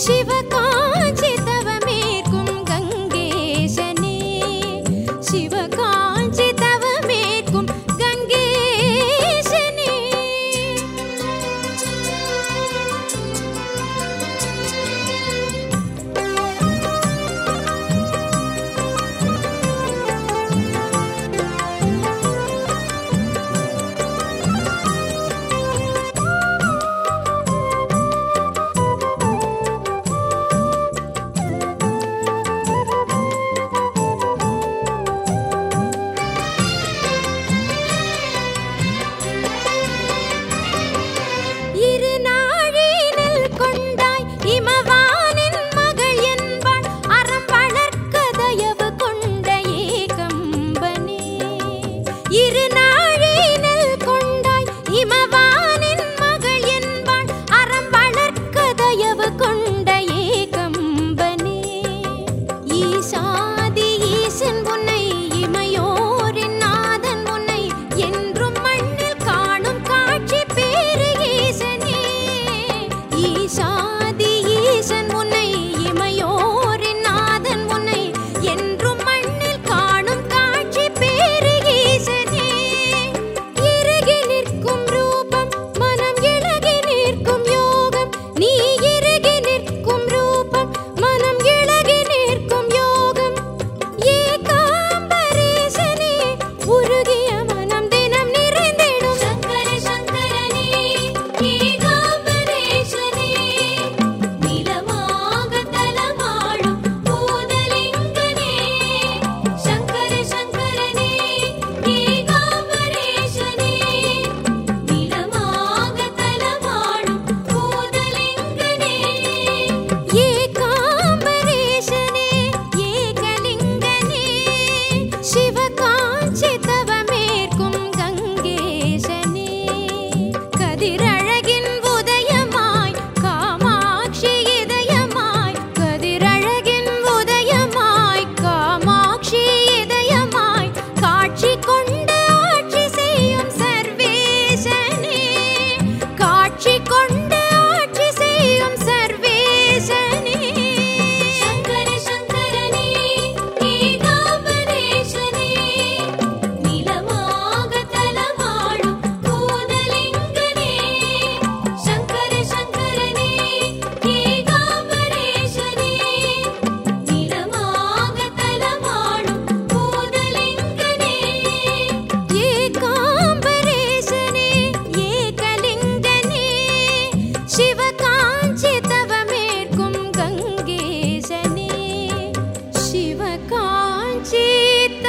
Shiva Jeet